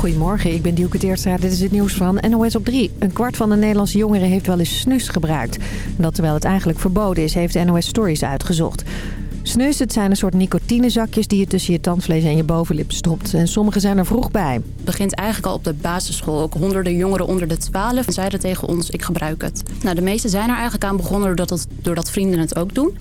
Goedemorgen, ik ben Dielke Teertstra. Dit is het nieuws van NOS op 3. Een kwart van de Nederlandse jongeren heeft wel eens snus gebruikt. Dat terwijl het eigenlijk verboden is, heeft NOS Stories uitgezocht. Snus, zijn een soort nicotinezakjes die je tussen je tandvlees en je bovenlip stopt. En sommige zijn er vroeg bij. Het begint eigenlijk al op de basisschool. Ook honderden jongeren onder de 12 zeiden tegen ons, ik gebruik het. Nou, de meeste zijn er eigenlijk aan begonnen doordat, het, doordat vrienden het ook doen.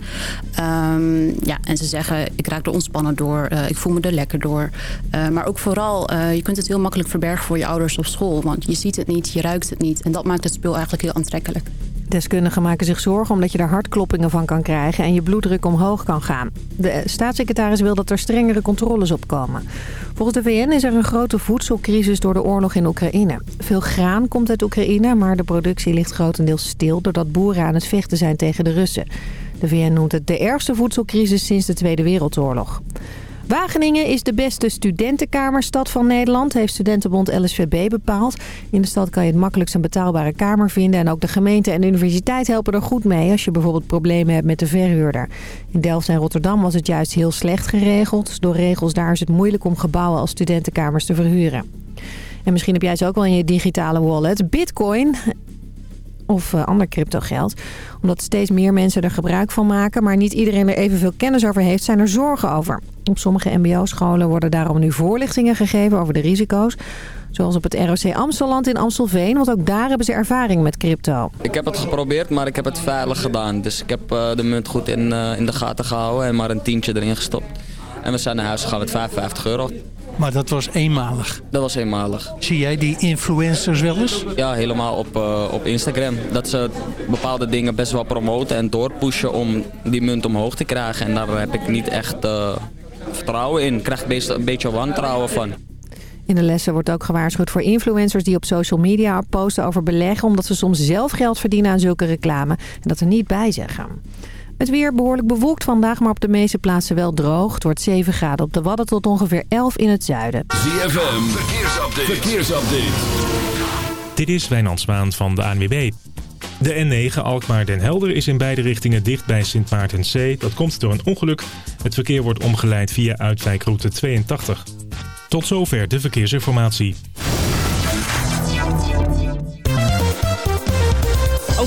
Ehm, ja, en ze zeggen, ik raak er ontspannen door, uh, ik voel me er lekker door. Uh, maar ook vooral, uh, je kunt het heel makkelijk verbergen voor je ouders op school. Want je ziet het niet, je ruikt het niet. En dat maakt het spul eigenlijk heel aantrekkelijk. Deskundigen maken zich zorgen omdat je er hartkloppingen van kan krijgen en je bloeddruk omhoog kan gaan. De staatssecretaris wil dat er strengere controles op komen. Volgens de VN is er een grote voedselcrisis door de oorlog in Oekraïne. Veel graan komt uit Oekraïne, maar de productie ligt grotendeels stil doordat boeren aan het vechten zijn tegen de Russen. De VN noemt het de ergste voedselcrisis sinds de Tweede Wereldoorlog. Wageningen is de beste studentenkamerstad van Nederland, heeft studentenbond LSVB bepaald. In de stad kan je het makkelijkst een betaalbare kamer vinden. En ook de gemeente en de universiteit helpen er goed mee als je bijvoorbeeld problemen hebt met de verhuurder. In Delft en Rotterdam was het juist heel slecht geregeld. Door regels daar is het moeilijk om gebouwen als studentenkamers te verhuren. En misschien heb jij ze ook wel in je digitale wallet. Bitcoin of uh, ander cryptogeld. Omdat steeds meer mensen er gebruik van maken... maar niet iedereen er evenveel kennis over heeft, zijn er zorgen over. Op sommige mbo-scholen worden daarom nu voorlichtingen gegeven over de risico's. Zoals op het ROC Amstelland in Amstelveen, want ook daar hebben ze ervaring met crypto. Ik heb het geprobeerd, maar ik heb het veilig gedaan. Dus ik heb uh, de munt goed in, uh, in de gaten gehouden en maar een tientje erin gestopt. En we zijn naar huis gegaan met 55 euro. Maar dat was eenmalig? Dat was eenmalig. Zie jij die influencers wel eens? Ja, helemaal op, uh, op Instagram. Dat ze bepaalde dingen best wel promoten en doorpushen om die munt omhoog te krijgen. En daar heb ik niet echt uh, vertrouwen in. Ik krijg best een beetje wantrouwen van. In de lessen wordt ook gewaarschuwd voor influencers die op social media posten over beleggen... omdat ze soms zelf geld verdienen aan zulke reclame en dat er niet bij zeggen. Het weer behoorlijk bewolkt vandaag, maar op de meeste plaatsen wel droog. Het wordt 7 graden op de Wadden tot ongeveer 11 in het zuiden. ZFM, verkeersupdate. verkeersupdate. Dit is Wijnand Zwaan van de ANWB. De N9 Alkmaar Den Helder is in beide richtingen dicht bij Sint Maartenzee. Dat komt door een ongeluk. Het verkeer wordt omgeleid via uitwijkroute 82. Tot zover de verkeersinformatie.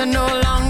so no longer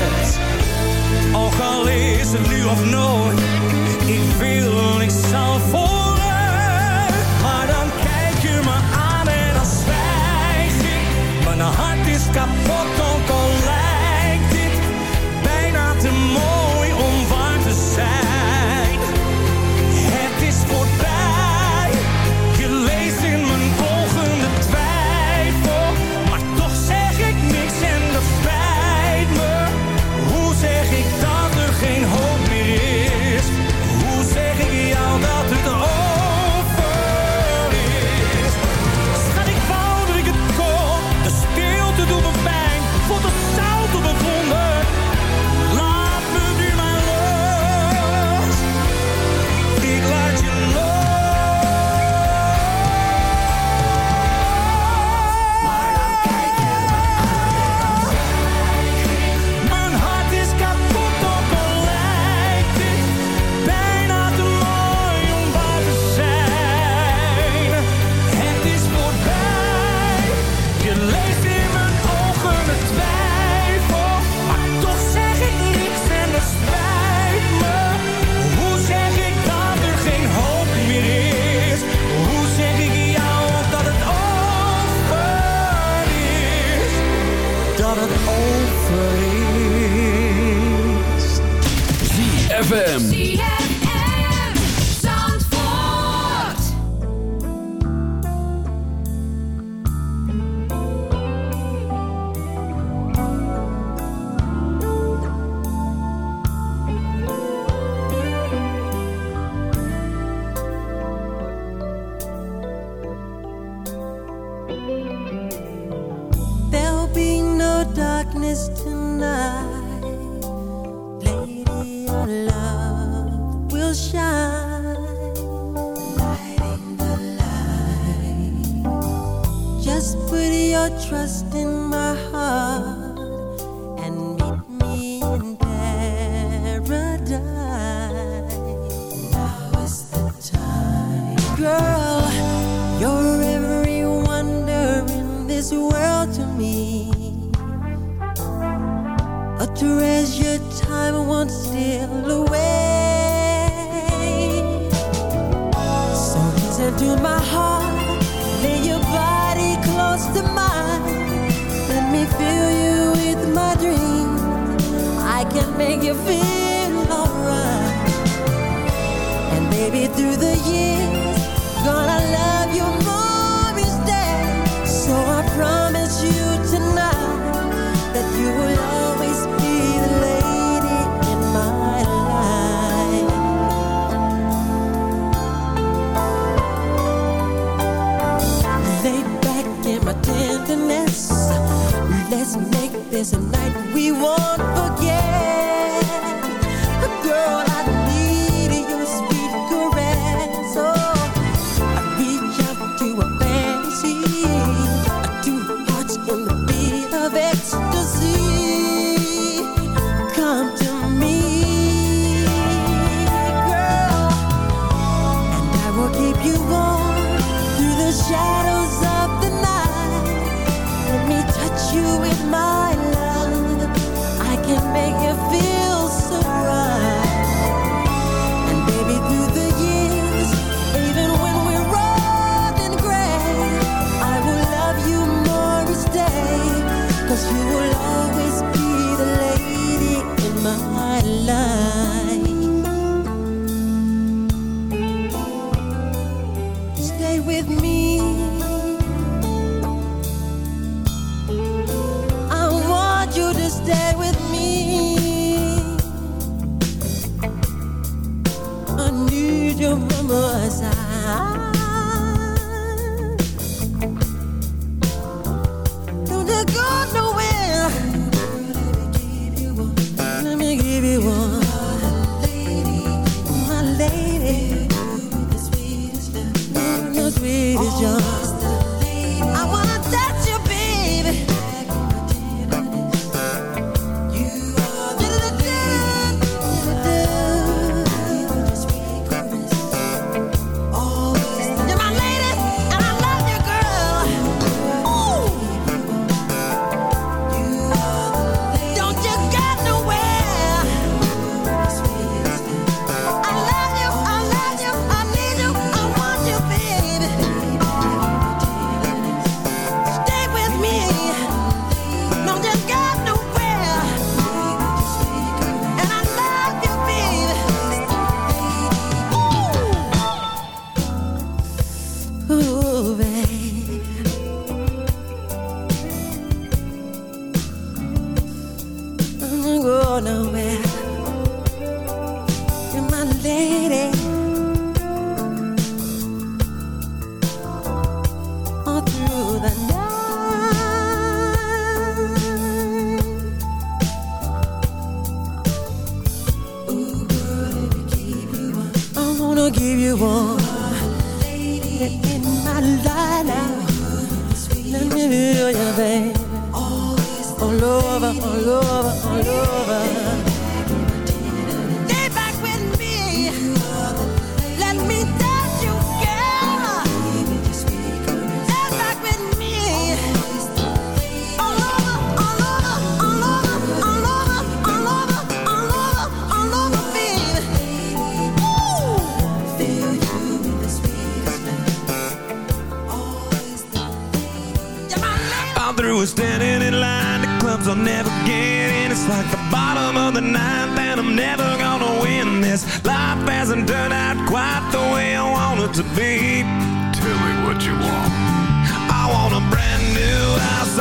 al is het nu of nooit. Ik wil niks zal voelen, maar dan kijk je me aan en dan zwijg ik. Mijn hart is kapot. is a night we won't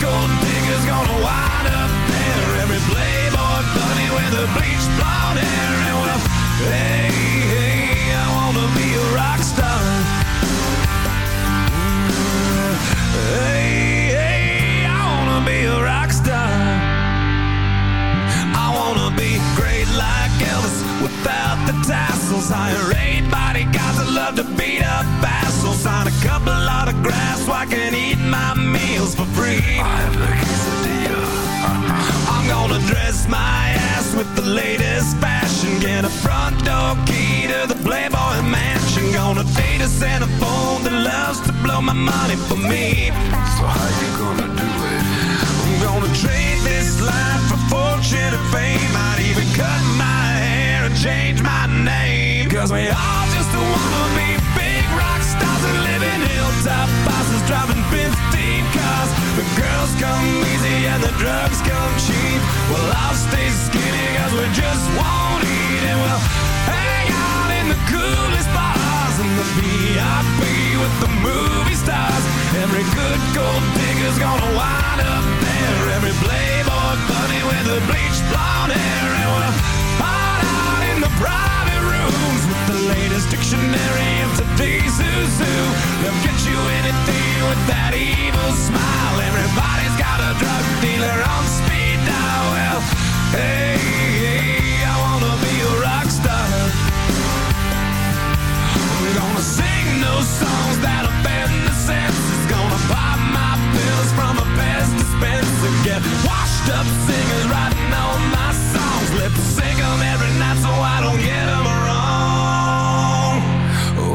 gold digger's gonna wind up there. Every playboy bunny with a bleached blonde hair. And well, hey, hey, I wanna be a rock star. Mm, hey, hey, I wanna be a rock star. I wanna be great like Elvis without the tassels. Hire eight bodyguards that love to beat up assholes. Sign a couple autographs so I can eat my meals for free. I have the quesadilla. I'm gonna dress my ass with the latest fashion. Get a front door key to the Playboy mansion. Gonna date a centerfold that loves to blow my money for me. So how you gonna do hey, I wanna be a rock star. I'm gonna sing those songs that offend the. Gonna pop my pills from a best dispenser. Get washed up singers writing all my songs. Every night so I don't wrong.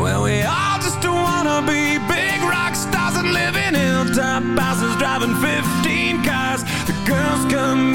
Well, we all just wanna be big rock stars and live in hilltop houses driving 15 cars. The girls come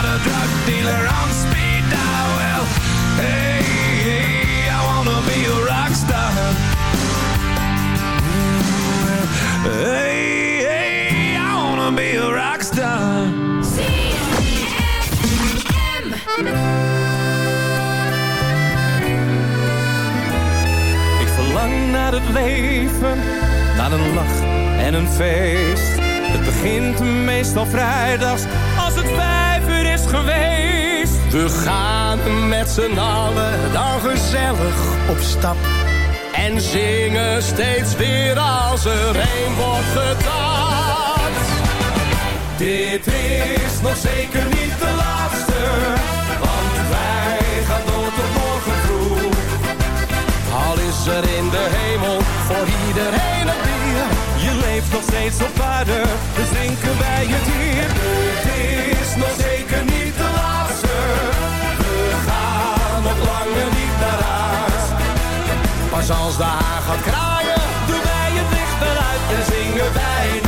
got a drug dealer on speed dial. Well, hey, hey I wanna be a rock star. Hey, hey, I wanna be a rock star. Ik verlang naar het leven, naar een lach en een feest. Het begint meestal vrijdags geweest. We gaan met z'n allen dan gezellig op stap. En zingen steeds weer als er een wordt getapt. Dit is nog zeker niet de laatste, want wij gaan door tot morgen vroeg. Al is er in de hemel voor iedereen een bier. Je leeft nog steeds op aarde, dus drinken wij het hier. Dit is nog zeker niet de laatste. We gaan nog langer niet naar huis. Pas als de haan gaat kraaien, doen wij het licht wel uit en zingen wij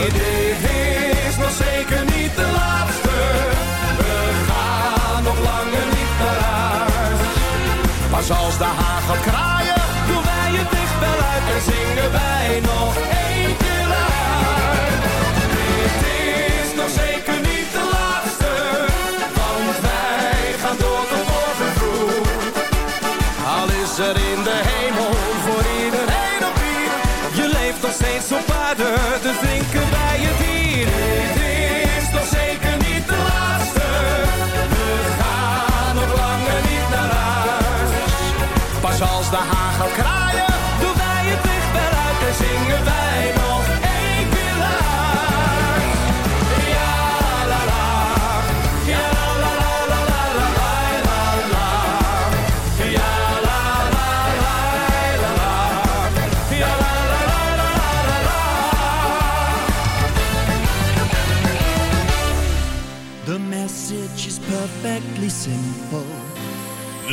it. Steeds op aarde, dus drinken wij het hier. Dit is nog zeker niet de laatste, we gaan nog langer niet naar huis. Pas als de haan gaat kraaien, doen wij het licht wel uit en zingen wij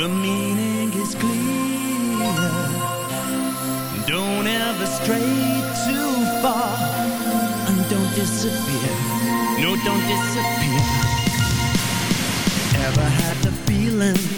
The meaning is clear. Don't ever stray too far. And don't disappear. No, don't disappear. Ever had the feeling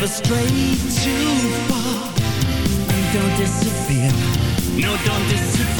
Don't stray too far. And don't disappear. No, don't disappear.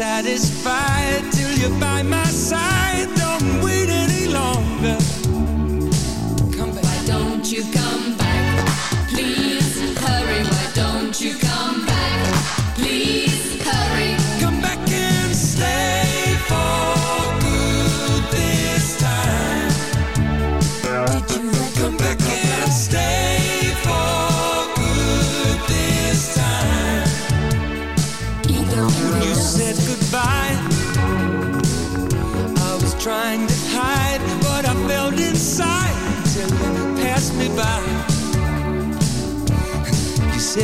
Satisfied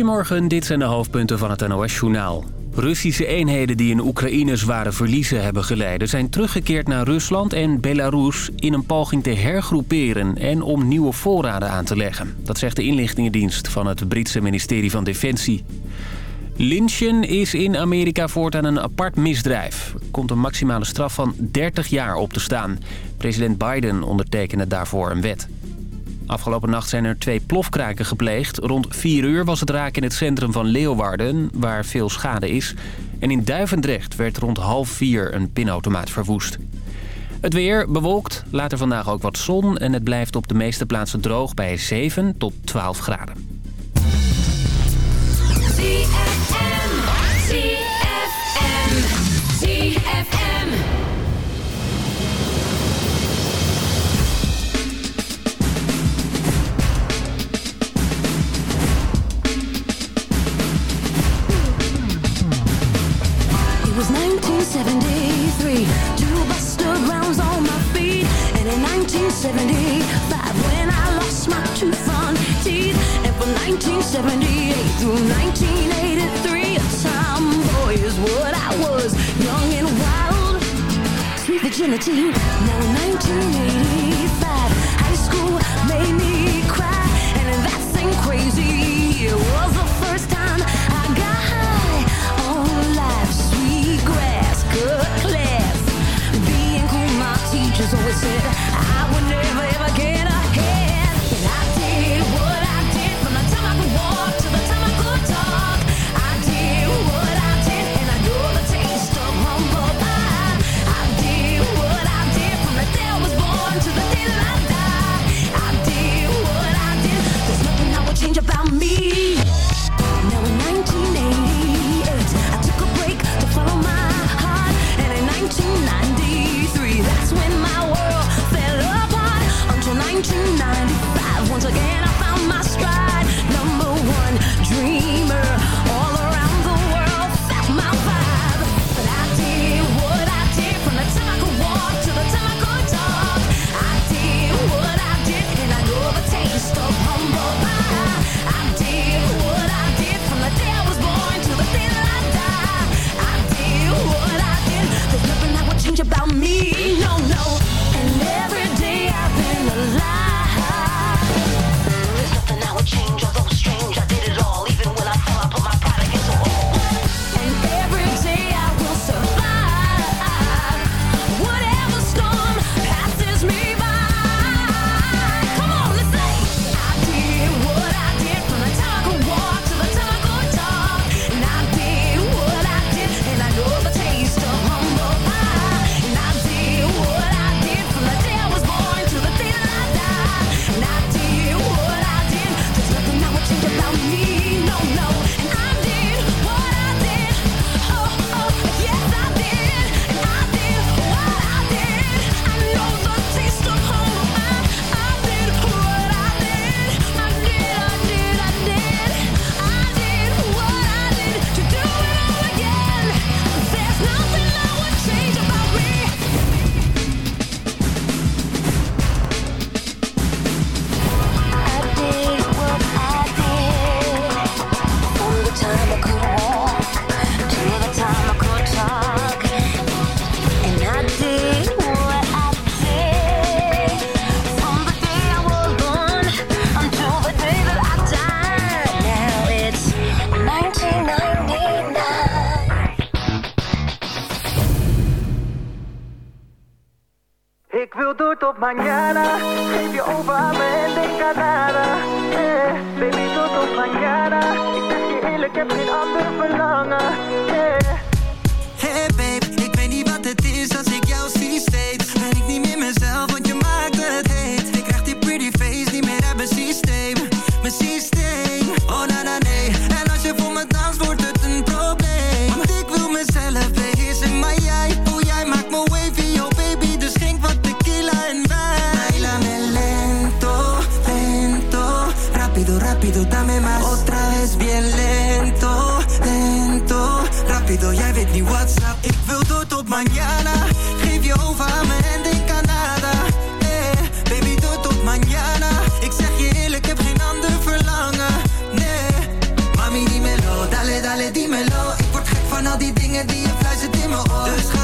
Goedemorgen, dit zijn de hoofdpunten van het NOS-journaal. Russische eenheden die in Oekraïne zware verliezen hebben geleden... zijn teruggekeerd naar Rusland en Belarus in een poging te hergroeperen... en om nieuwe voorraden aan te leggen. Dat zegt de inlichtingendienst van het Britse ministerie van Defensie. Lynchen is in Amerika voortaan een apart misdrijf. Er komt een maximale straf van 30 jaar op te staan. President Biden ondertekende daarvoor een wet. Afgelopen nacht zijn er twee plofkraken gepleegd. Rond 4 uur was het raak in het centrum van Leeuwarden, waar veel schade is. En in Duivendrecht werd rond half vier een pinautomaat verwoest. Het weer bewolkt, later vandaag ook wat zon... en het blijft op de meeste plaatsen droog bij 7 tot 12 graden. 75 when I lost my two front teeth. And from 1978 through 1983 A tomboy is what I was Young and wild. Sweet virginity Now 1980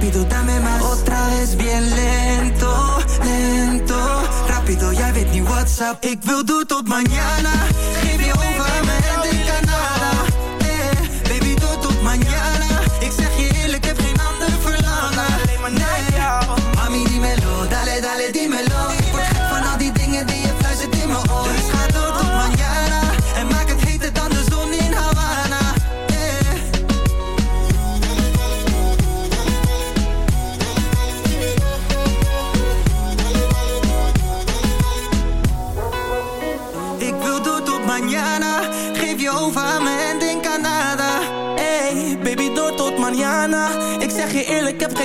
Rápido, dame más. Otra vez bien lento, lento. Rápido, jij weet niet what's up Ik wil door tot mañana. Geef je over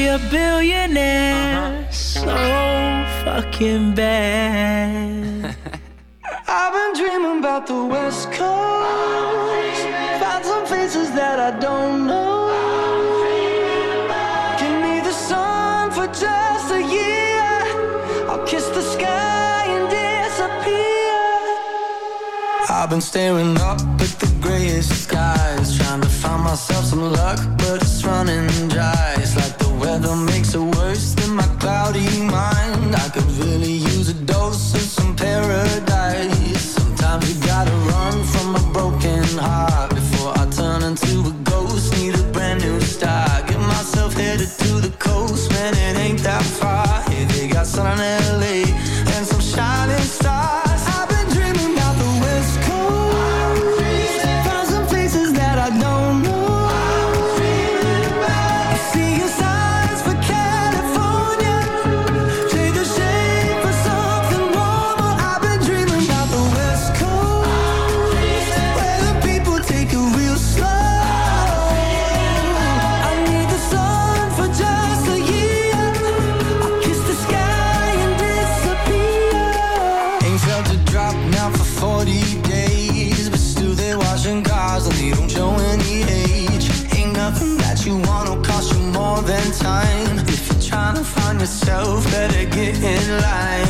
Be a billionaire uh-huh. so fucking bad. I've been dreaming about the West Coast. Found some faces that I don't know. Give me the sun for just a year. I'll kiss the sky and disappear. I've been staring up at the grayest skies Trying to find myself some luck, but it's running dry. It's like the weather makes it worse than my cloudy mind. I could really use a dose of some paradise. Sometimes you gotta run from a broken heart Before I turn into a ghost, need a brand new start myself, better get in line.